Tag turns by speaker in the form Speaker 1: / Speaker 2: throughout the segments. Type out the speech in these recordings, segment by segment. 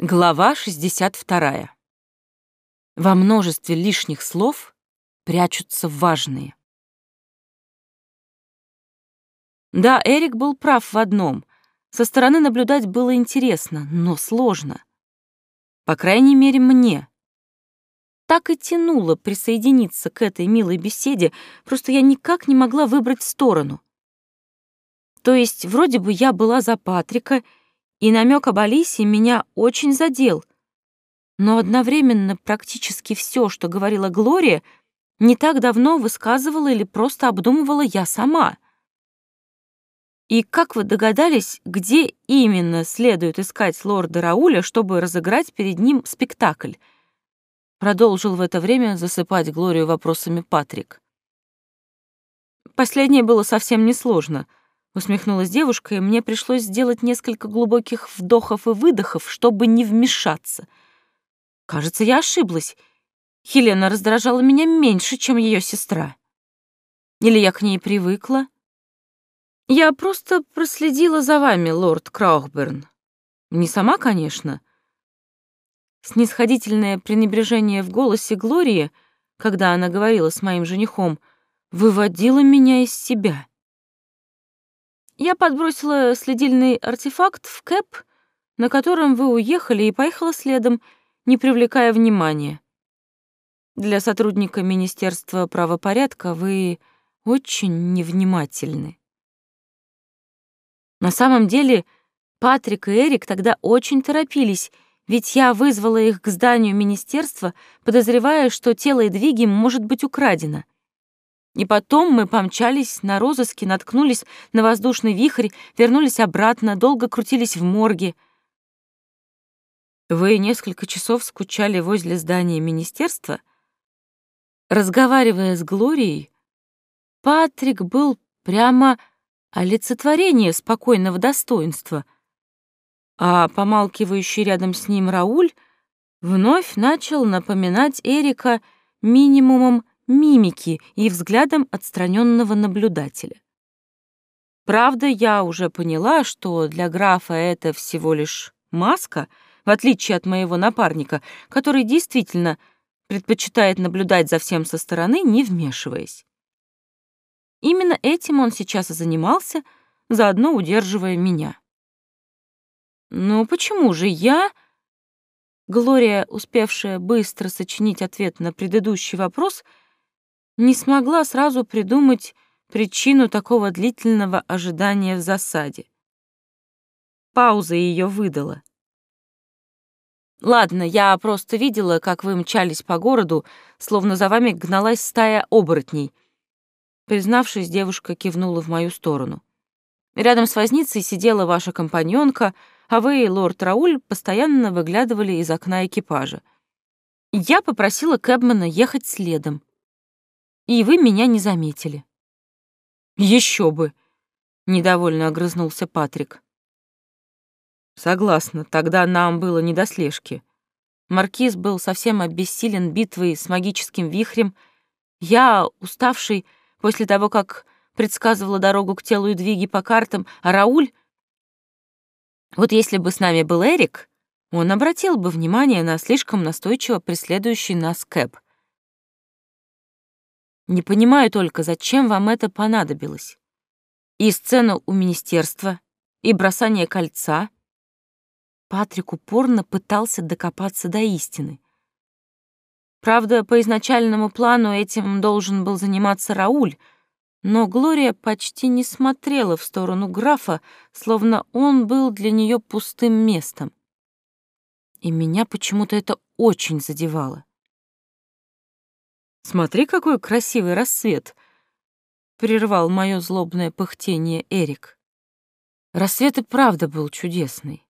Speaker 1: Глава 62. Во множестве лишних слов прячутся важные. Да, Эрик был прав в одном. Со стороны наблюдать было интересно, но сложно. По крайней мере, мне. Так и тянуло присоединиться к этой милой беседе, просто я никак не могла выбрать сторону. То есть, вроде бы я была за Патрика — и намек об Алисе меня очень задел. Но одновременно практически все, что говорила Глория, не так давно высказывала или просто обдумывала я сама. И как вы догадались, где именно следует искать лорда Рауля, чтобы разыграть перед ним спектакль? Продолжил в это время засыпать Глорию вопросами Патрик. Последнее было совсем несложно — усмехнулась девушка, и мне пришлось сделать несколько глубоких вдохов и выдохов, чтобы не вмешаться. Кажется, я ошиблась. Хелена раздражала меня меньше, чем ее сестра. Или я к ней привыкла? Я просто проследила за вами, лорд Краухберн. Не сама, конечно. Снисходительное пренебрежение в голосе Глории, когда она говорила с моим женихом, выводило меня из себя. Я подбросила следильный артефакт в кэп, на котором вы уехали, и поехала следом, не привлекая внимания. Для сотрудника Министерства правопорядка вы очень невнимательны. На самом деле, Патрик и Эрик тогда очень торопились, ведь я вызвала их к зданию министерства, подозревая, что тело Эдвиги может быть украдено. И потом мы помчались на розыске, наткнулись на воздушный вихрь, вернулись обратно, долго крутились в морге. Вы несколько часов скучали возле здания министерства? Разговаривая с Глорией, Патрик был прямо олицетворение спокойного достоинства, а помалкивающий рядом с ним Рауль вновь начал напоминать Эрика минимумом мимики и взглядом отстраненного наблюдателя. Правда, я уже поняла, что для графа это всего лишь маска, в отличие от моего напарника, который действительно предпочитает наблюдать за всем со стороны, не вмешиваясь. Именно этим он сейчас и занимался, заодно удерживая меня. «Ну почему же я...» Глория, успевшая быстро сочинить ответ на предыдущий вопрос, — не смогла сразу придумать причину такого длительного ожидания в засаде. Пауза ее выдала. «Ладно, я просто видела, как вы мчались по городу, словно за вами гналась стая оборотней». Признавшись, девушка кивнула в мою сторону. Рядом с возницей сидела ваша компаньонка, а вы и лорд Рауль постоянно выглядывали из окна экипажа. Я попросила Кэбмана ехать следом и вы меня не заметили». Еще бы!» — недовольно огрызнулся Патрик. «Согласна, тогда нам было не до слежки. Маркиз был совсем обессилен битвой с магическим вихрем. Я, уставший после того, как предсказывала дорогу к телу и двиги по картам, а Рауль... Вот если бы с нами был Эрик, он обратил бы внимание на слишком настойчиво преследующий нас Кэп. Не понимаю только, зачем вам это понадобилось. И сцена у министерства, и бросание кольца. Патрик упорно пытался докопаться до истины. Правда, по изначальному плану этим должен был заниматься Рауль, но Глория почти не смотрела в сторону графа, словно он был для нее пустым местом. И меня почему-то это очень задевало. Смотри, какой красивый рассвет!» — прервал мое злобное пыхтение Эрик. Рассвет и правда был чудесный.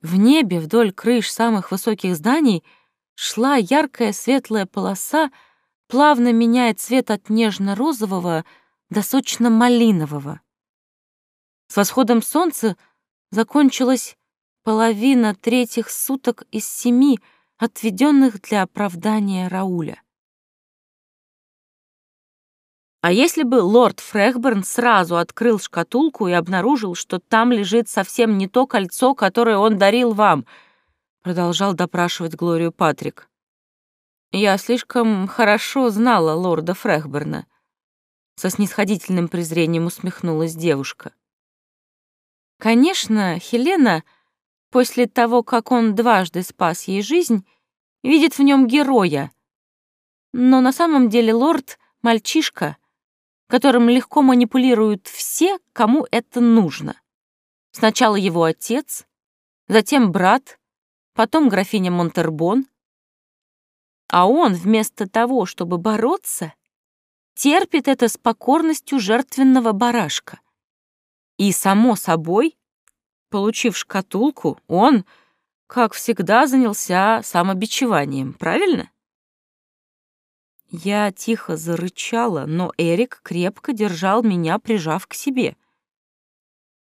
Speaker 1: В небе вдоль крыш самых высоких зданий шла яркая светлая полоса, плавно меняя цвет от нежно-розового до сочно-малинового. С восходом солнца закончилась половина третьих суток из семи, отведенных для оправдания Рауля. А если бы лорд Фрехберн сразу открыл шкатулку и обнаружил, что там лежит совсем не то кольцо, которое он дарил вам, продолжал допрашивать Глорию Патрик. Я слишком хорошо знала лорда Фрехберна. Со снисходительным презрением усмехнулась девушка. Конечно, Хелена, после того, как он дважды спас ей жизнь, видит в нем героя. Но на самом деле лорд — мальчишка, которым легко манипулируют все, кому это нужно. Сначала его отец, затем брат, потом графиня Монтербон — а он, вместо того, чтобы бороться, терпит это с покорностью жертвенного барашка. И, само собой, получив шкатулку, он, как всегда, занялся самобичеванием, правильно? Я тихо зарычала, но Эрик крепко держал меня, прижав к себе.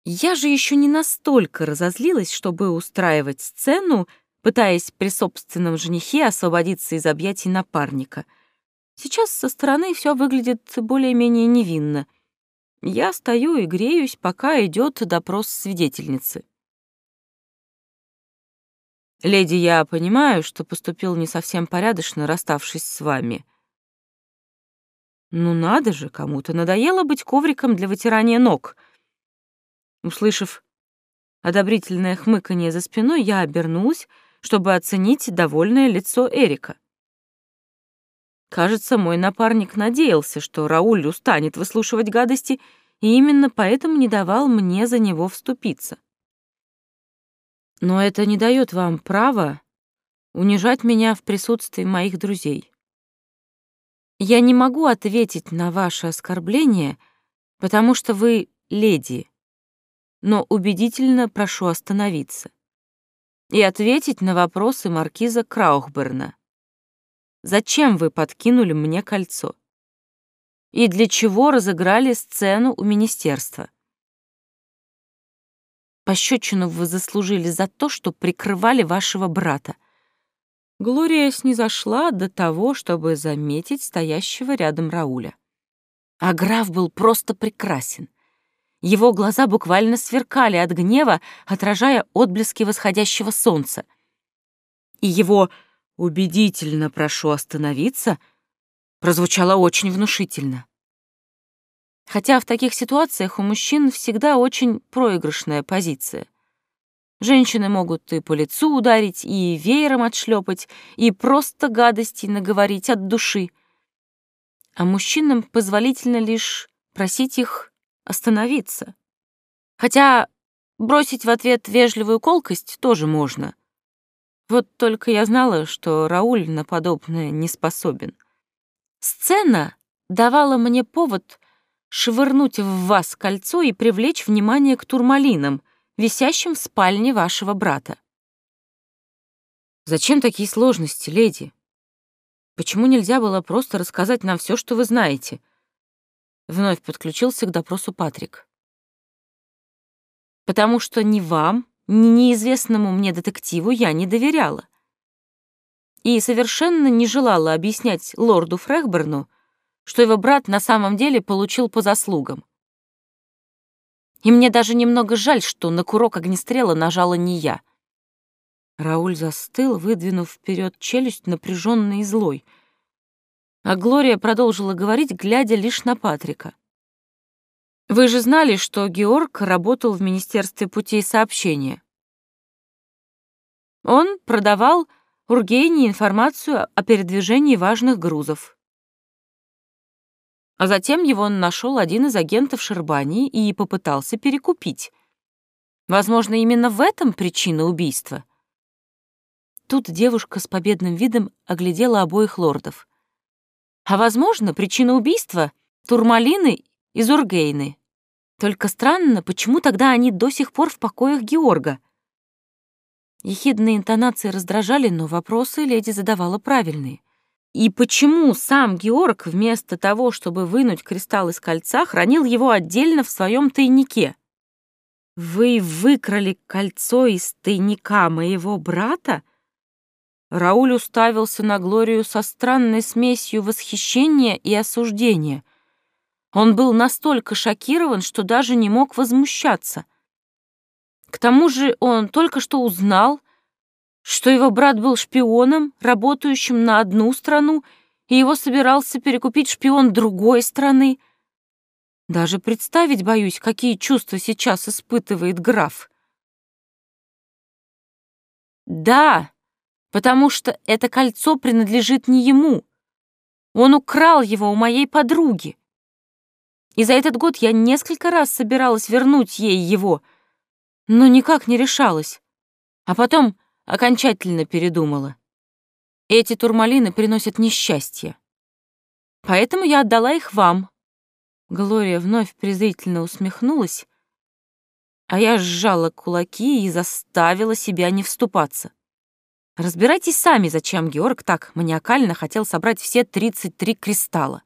Speaker 1: Я же еще не настолько разозлилась, чтобы устраивать сцену, пытаясь при собственном женихе освободиться из объятий напарника. Сейчас со стороны все выглядит более-менее невинно. Я стою и греюсь, пока идет допрос свидетельницы. «Леди, я понимаю, что поступил не совсем порядочно, расставшись с вами». «Ну надо же, кому-то надоело быть ковриком для вытирания ног». Услышав одобрительное хмыканье за спиной, я обернулась чтобы оценить довольное лицо Эрика. Кажется, мой напарник надеялся, что Рауль устанет выслушивать гадости, и именно поэтому не давал мне за него вступиться. Но это не дает вам права унижать меня в присутствии моих друзей. Я не могу ответить на ваше оскорбление, потому что вы леди, но убедительно прошу остановиться и ответить на вопросы маркиза Краухберна. Зачем вы подкинули мне кольцо? И для чего разыграли сцену у министерства? Пощечину вы заслужили за то, что прикрывали вашего брата. Глория снизошла до того, чтобы заметить стоящего рядом Рауля. А граф был просто прекрасен. Его глаза буквально сверкали от гнева, отражая отблески восходящего солнца. И его «убедительно прошу остановиться» прозвучало очень внушительно. Хотя в таких ситуациях у мужчин всегда очень проигрышная позиция. Женщины могут и по лицу ударить, и веером отшлепать, и просто гадостей наговорить от души. А мужчинам позволительно лишь просить их остановиться. Хотя бросить в ответ вежливую колкость тоже можно. Вот только я знала, что Рауль на подобное не способен. Сцена давала мне повод швырнуть в вас кольцо и привлечь внимание к турмалинам, висящим в спальне вашего брата. Зачем такие сложности, леди? Почему нельзя было просто рассказать нам все, что вы знаете? Вновь подключился к допросу Патрик. «Потому что ни вам, ни неизвестному мне детективу я не доверяла. И совершенно не желала объяснять лорду Фрехберну, что его брат на самом деле получил по заслугам. И мне даже немного жаль, что на курок огнестрела нажала не я». Рауль застыл, выдвинув вперед челюсть, напряженный и злой — а Глория продолжила говорить, глядя лишь на Патрика. «Вы же знали, что Георг работал в Министерстве путей сообщения?» Он продавал Ургейне информацию о передвижении важных грузов. А затем его нашел один из агентов Шербании и попытался перекупить. Возможно, именно в этом причина убийства. Тут девушка с победным видом оглядела обоих лордов. А, возможно, причина убийства — турмалины и зургейны. Только странно, почему тогда они до сих пор в покоях Георга? Ехидные интонации раздражали, но вопросы леди задавала правильные. И почему сам Георг, вместо того, чтобы вынуть кристалл из кольца, хранил его отдельно в своем тайнике? «Вы выкрали кольцо из тайника моего брата?» Рауль уставился на Глорию со странной смесью восхищения и осуждения. Он был настолько шокирован, что даже не мог возмущаться. К тому же он только что узнал, что его брат был шпионом, работающим на одну страну, и его собирался перекупить шпион другой страны. Даже представить боюсь, какие чувства сейчас испытывает граф. Да, потому что это кольцо принадлежит не ему. Он украл его у моей подруги. И за этот год я несколько раз собиралась вернуть ей его, но никак не решалась. А потом окончательно передумала. Эти турмалины приносят несчастье. Поэтому я отдала их вам. Глория вновь презрительно усмехнулась, а я сжала кулаки и заставила себя не вступаться. Разбирайтесь сами, зачем Георг так маниакально хотел собрать все 33 кристалла.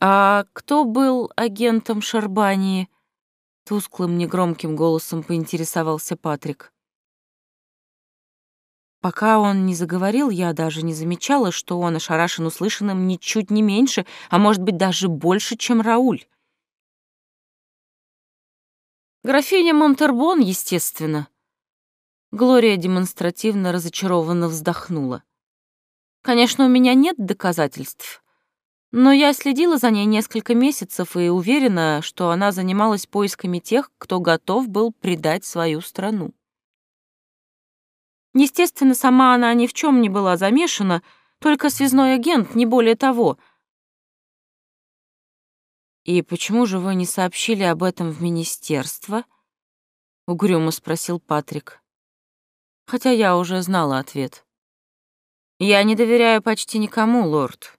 Speaker 1: А кто был агентом Шарбании? Тусклым негромким голосом поинтересовался Патрик. Пока он не заговорил, я даже не замечала, что он ошарашен услышанным ничуть не меньше, а может быть даже больше, чем Рауль. Графиня Монтербон, естественно. Глория демонстративно разочарованно вздохнула. Конечно, у меня нет доказательств, но я следила за ней несколько месяцев и уверена, что она занималась поисками тех, кто готов был предать свою страну. Естественно, сама она ни в чем не была замешана, только связной агент, не более того. «И почему же вы не сообщили об этом в министерство?» — угрюмо спросил Патрик. Хотя я уже знала ответ. «Я не доверяю почти никому, лорд.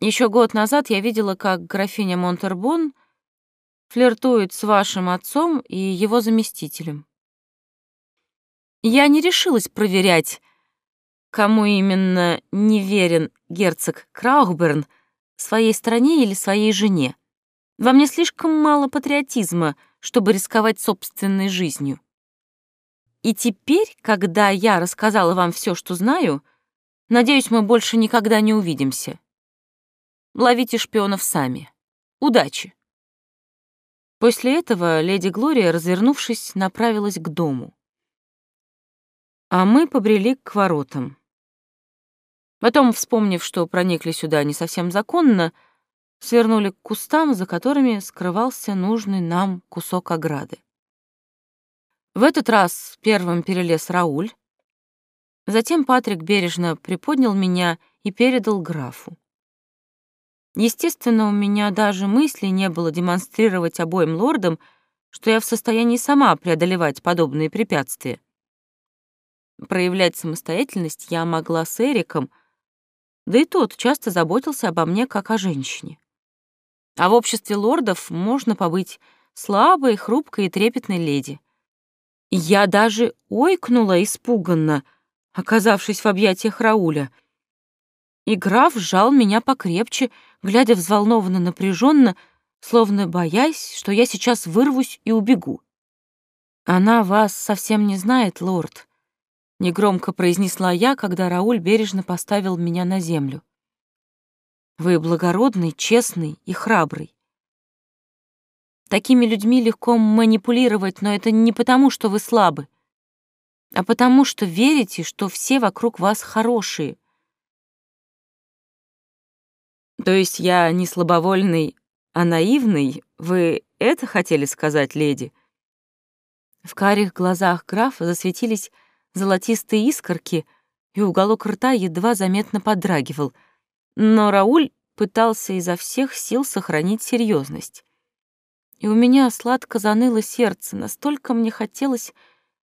Speaker 1: Еще год назад я видела, как графиня Монтербон флиртует с вашим отцом и его заместителем. Я не решилась проверять, кому именно неверен герцог Краухберн, своей стране или своей жене. Во мне слишком мало патриотизма, чтобы рисковать собственной жизнью. И теперь, когда я рассказала вам все, что знаю, надеюсь, мы больше никогда не увидимся. Ловите шпионов сами. Удачи. После этого леди Глория, развернувшись, направилась к дому а мы побрели к воротам. Потом, вспомнив, что проникли сюда не совсем законно, свернули к кустам, за которыми скрывался нужный нам кусок ограды. В этот раз первым перелез Рауль, затем Патрик бережно приподнял меня и передал графу. Естественно, у меня даже мысли не было демонстрировать обоим лордам, что я в состоянии сама преодолевать подобные препятствия. Проявлять самостоятельность я могла с Эриком, да и тот часто заботился обо мне как о женщине. А в обществе лордов можно побыть слабой, хрупкой и трепетной леди. Я даже ойкнула испуганно, оказавшись в объятиях Рауля. И граф сжал меня покрепче, глядя взволнованно напряженно, словно боясь, что я сейчас вырвусь и убегу. «Она вас совсем не знает, лорд», негромко произнесла я, когда Рауль бережно поставил меня на землю. Вы благородный, честный и храбрый. Такими людьми легко манипулировать, но это не потому, что вы слабы, а потому что верите, что все вокруг вас хорошие. То есть я не слабовольный, а наивный? Вы это хотели сказать, леди? В карих глазах графа засветились золотистые искорки, и уголок рта едва заметно подрагивал. Но Рауль пытался изо всех сил сохранить серьезность. И у меня сладко заныло сердце, настолько мне хотелось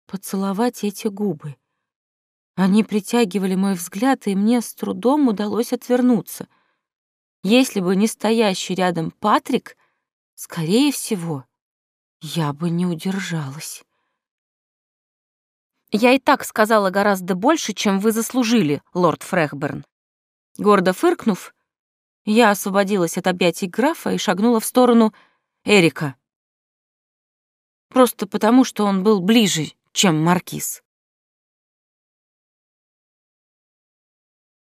Speaker 1: поцеловать эти губы. Они притягивали мой взгляд, и мне с трудом удалось отвернуться. Если бы не стоящий рядом Патрик, скорее всего, я бы не удержалась. Я и так сказала гораздо больше, чем вы заслужили, лорд Фрехберн. Гордо фыркнув, я освободилась от объятий графа и шагнула в сторону Эрика. Просто потому, что он был ближе, чем маркиз.